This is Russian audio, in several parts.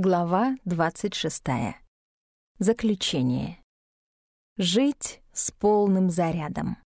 Глава 26. Заключение. Жить с полным зарядом.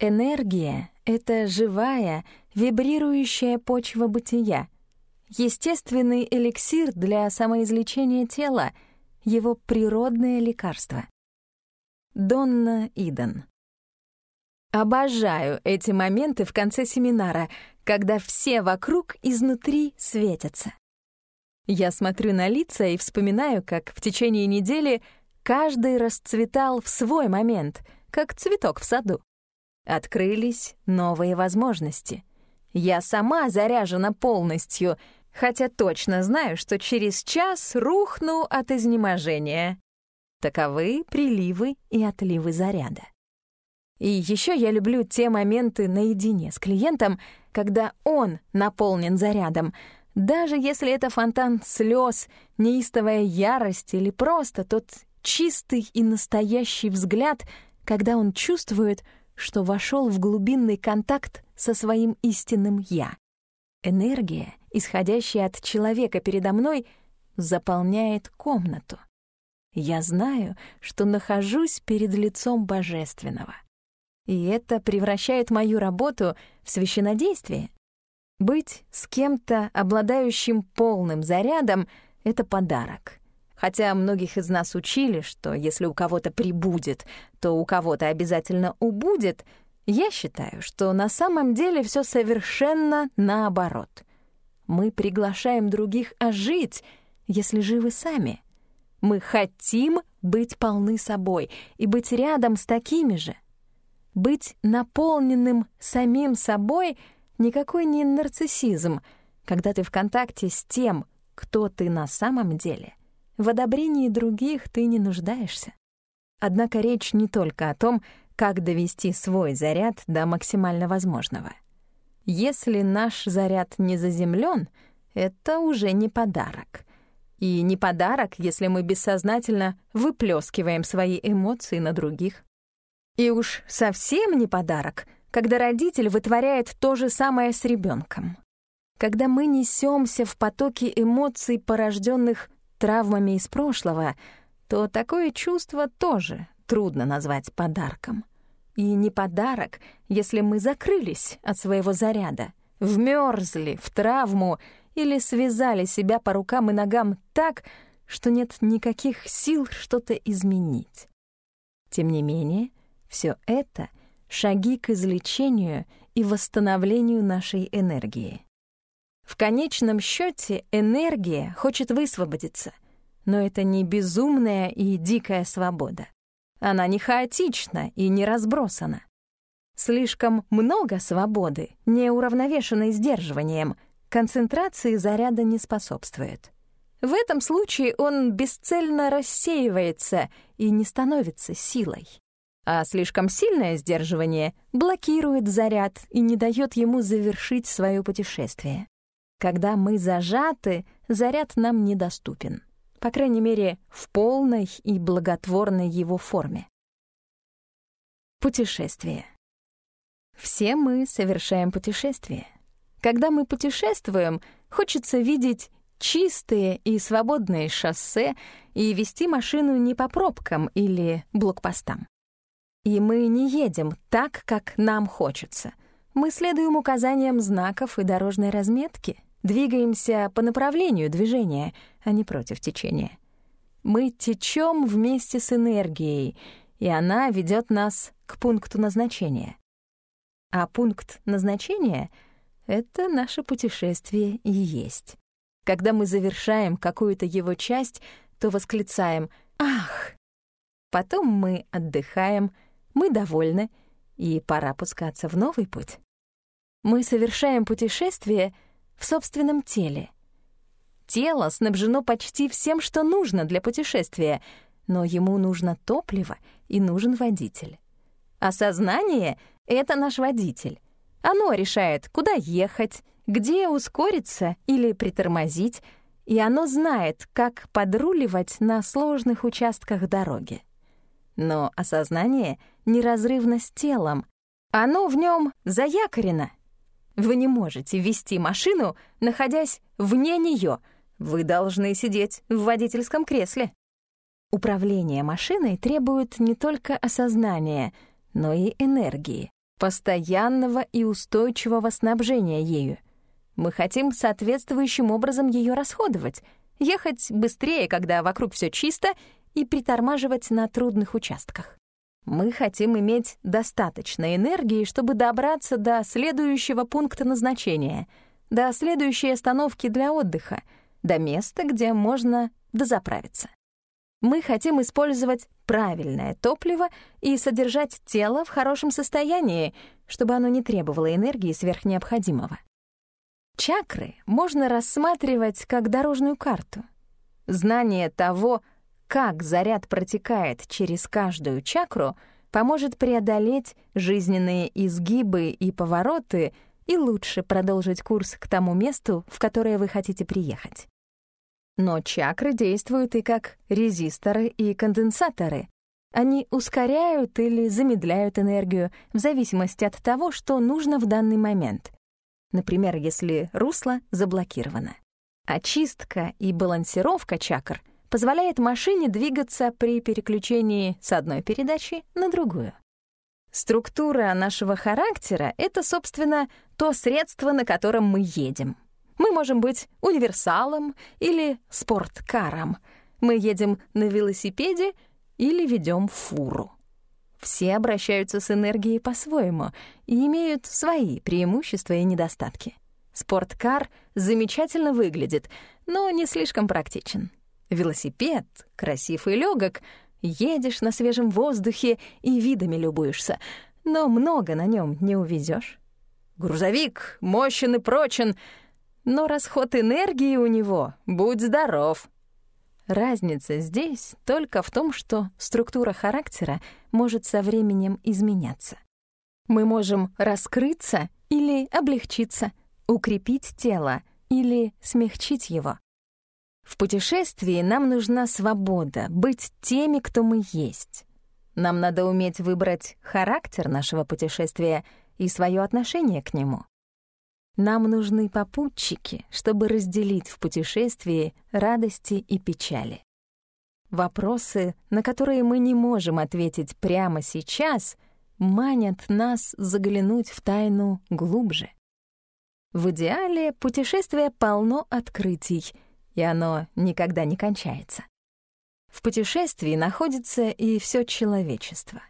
Энергия — это живая, вибрирующая почва бытия, естественный эликсир для самоизлечения тела, его природное лекарство. Донна Иден. Обожаю эти моменты в конце семинара, когда все вокруг изнутри светятся. Я смотрю на лица и вспоминаю, как в течение недели каждый расцветал в свой момент, как цветок в саду. Открылись новые возможности. Я сама заряжена полностью, хотя точно знаю, что через час рухну от изнеможения. Таковы приливы и отливы заряда. И еще я люблю те моменты наедине с клиентом, когда он наполнен зарядом — даже если это фонтан слез, неистовая ярость или просто тот чистый и настоящий взгляд, когда он чувствует, что вошел в глубинный контакт со своим истинным «я». Энергия, исходящая от человека передо мной, заполняет комнату. Я знаю, что нахожусь перед лицом Божественного. И это превращает мою работу в священодействие, быть с кем-то, обладающим полным зарядом, — это подарок. Хотя многих из нас учили, что если у кого-то прибудет, то у кого-то обязательно убудет, я считаю, что на самом деле все совершенно наоборот. Мы приглашаем других ожить, если живы сами. Мы хотим быть полны собой и быть рядом с такими же. Быть наполненным самим собой — Никакой не нарциссизм, когда ты в контакте с тем, кто ты на самом деле. В одобрении других ты не нуждаешься. Однако речь не только о том, как довести свой заряд до максимально возможного. Если наш заряд не заземлен, это уже не подарок. И не подарок, если мы бессознательно выплескиваем свои эмоции на других. И уж совсем не подарок, когда родитель вытворяет то же самое с ребенком. Когда мы несемся в потоке эмоций, порожденных травмами из прошлого, то такое чувство тоже трудно назвать подарком. И не подарок, если мы закрылись от своего заряда, вмерзли в травму или связали себя по рукам и ногам так, что нет никаких сил что-то изменить. Тем не менее, все это шаги к излечению и восстановлению нашей энергии. В конечном счете энергия хочет высвободиться, но это не безумная и дикая свобода. Она не хаотична и не разбросана. Слишком много свободы, не уравновешенной сдерживанием, концентрации заряда не способствует. В этом случае он бесцельно рассеивается и не становится силой а слишком сильное сдерживание блокирует заряд и не дает ему завершить свое путешествие. Когда мы зажаты, заряд нам недоступен. По крайней мере, в полной и благотворной его форме. Путешествие. Все мы совершаем путешествия. Когда мы путешествуем, хочется видеть чистые и свободные шоссе и вести машину не по пробкам или блокпостам. И мы не едем так, как нам хочется. Мы следуем указаниям знаков и дорожной разметки, двигаемся по направлению движения, а не против течения. Мы течем вместе с энергией, и она ведет нас к пункту назначения. А пункт назначения — это наше путешествие и есть. Когда мы завершаем какую-то его часть, то восклицаем «Ах!». Потом мы отдыхаем — мы довольны, и пора пускаться в новый путь. Мы совершаем путешествие в собственном теле. Тело снабжено почти всем, что нужно для путешествия, но ему нужно топливо и нужен водитель. А сознание — это наш водитель. Оно решает, куда ехать, где ускориться или притормозить, и оно знает, как подруливать на сложных участках дороги. Но осознание неразрывно с телом. Оно в нем заякорено. Вы не можете вести машину, находясь вне нее, Вы должны сидеть в водительском кресле. Управление машиной требует не только осознания, но и энергии, постоянного и устойчивого снабжения ею. Мы хотим соответствующим образом ее расходовать, ехать быстрее, когда вокруг все чисто, и притормаживать на трудных участках. Мы хотим иметь достаточно энергии, чтобы добраться до следующего пункта назначения, до следующей остановки для отдыха, до места, где можно дозаправиться. Мы хотим использовать правильное топливо и содержать тело в хорошем состоянии, чтобы оно не требовало энергии сверх необходимого. Чакры можно рассматривать как дорожную карту. Знание того, как заряд протекает через каждую чакру, поможет преодолеть жизненные изгибы и повороты и лучше продолжить курс к тому месту, в которое вы хотите приехать. Но чакры действуют и как резисторы и конденсаторы. Они ускоряют или замедляют энергию в зависимости от того, что нужно в данный момент. Например, если русло заблокировано. Очистка и балансировка чакр позволяет машине двигаться при переключении с одной передачи на другую. Структура нашего характера — это, собственно, то средство, на котором мы едем — мы можем быть универсалом или спорткаром. Мы едем на велосипеде или ведем фуру. Все обращаются с энергией по-своему и имеют свои преимущества и недостатки. Спорткар замечательно выглядит, но не слишком практичен. Велосипед красив и легок, едешь на свежем воздухе и видами любуешься, но много на нем не увезешь. Грузовик мощен и прочен — но расход энергии у него, будь здоров. Разница здесь только в том, что структура характера может со временем изменяться. Мы можем раскрыться или облегчиться, укрепить тело или смягчить его. В путешествии нам нужна свобода, быть теми, кто мы есть. Нам надо уметь выбрать характер нашего путешествия и свое отношение к нему. Нам нужны попутчики, чтобы разделить в путешествии радости и печали. Вопросы, на которые мы не можем ответить прямо сейчас, манят нас заглянуть в тайну глубже. В идеале путешествие полно открытий, и оно никогда не кончается. В путешествии находится и все человечество.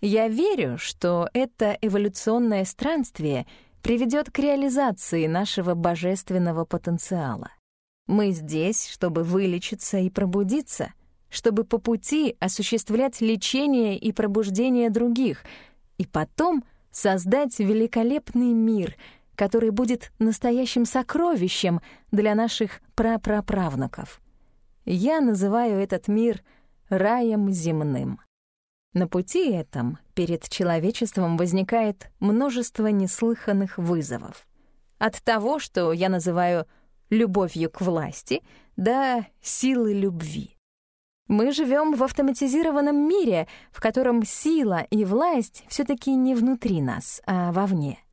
Я верю, что это эволюционное странствие — приведет к реализации нашего божественного потенциала. Мы здесь, чтобы вылечиться и пробудиться, чтобы по пути осуществлять лечение и пробуждение других, и потом создать великолепный мир, который будет настоящим сокровищем для наших прапраправнуков. Я называю этот мир раем земным. На пути этом перед человечеством возникает множество неслыханных вызовов. От того, что я называю любовью к власти, до силы любви. Мы живем в автоматизированном мире, в котором сила и власть все таки не внутри нас, а вовне.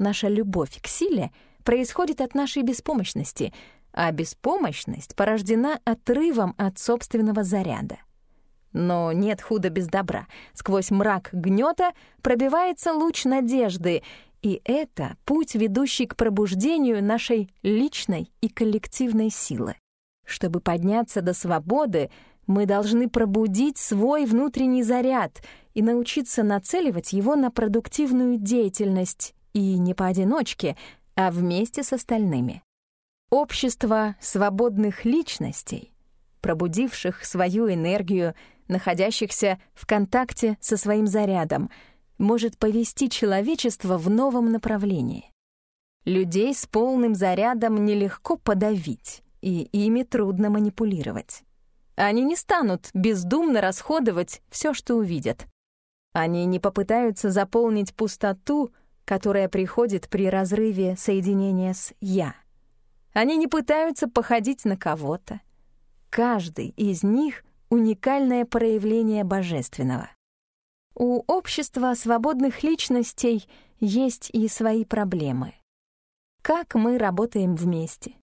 Наша любовь к силе происходит от нашей беспомощности, а беспомощность порождена отрывом от собственного заряда. Но нет худа без добра. Сквозь мрак гнета пробивается луч надежды, и это путь, ведущий к пробуждению нашей личной и коллективной силы. Чтобы подняться до свободы, мы должны пробудить свой внутренний заряд и научиться нацеливать его на продуктивную деятельность, и не поодиночке, а вместе с остальными. Общество свободных личностей, пробудивших свою энергию, находящихся в контакте со своим зарядом, может повести человечество в новом направлении. Людей с полным зарядом нелегко подавить, и ими трудно манипулировать. Они не станут бездумно расходовать все, что увидят. Они не попытаются заполнить пустоту, которая приходит при разрыве соединения с «я». Они не пытаются походить на кого-то. Каждый из них уникальное проявление божественного. У общества свободных личностей есть и свои проблемы. Как мы работаем вместе?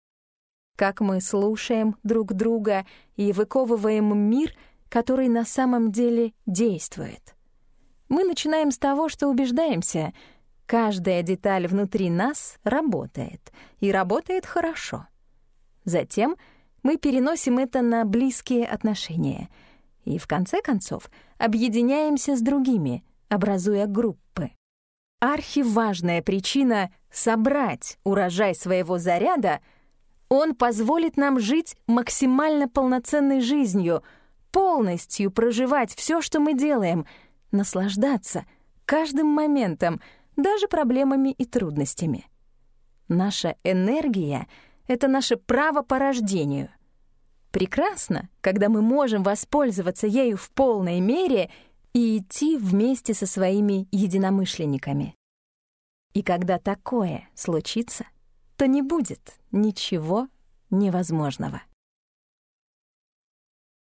как мы слушаем друг друга и выковываем мир, который на самом деле действует. Мы начинаем с того, что убеждаемся, каждая деталь внутри нас работает, и работает хорошо. Затем мы переносим это на близкие отношения и, в конце концов, объединяемся с другими, образуя группы. Архиважная причина — собрать урожай своего заряда — он позволит нам жить максимально полноценной жизнью, полностью проживать все, что мы делаем, наслаждаться каждым моментом, даже проблемами и трудностями. Наша энергия — это наше право по рождению. Прекрасно, когда мы можем воспользоваться ею в полной мере и идти вместе со своими единомышленниками. И когда такое случится — то не будет ничего невозможного.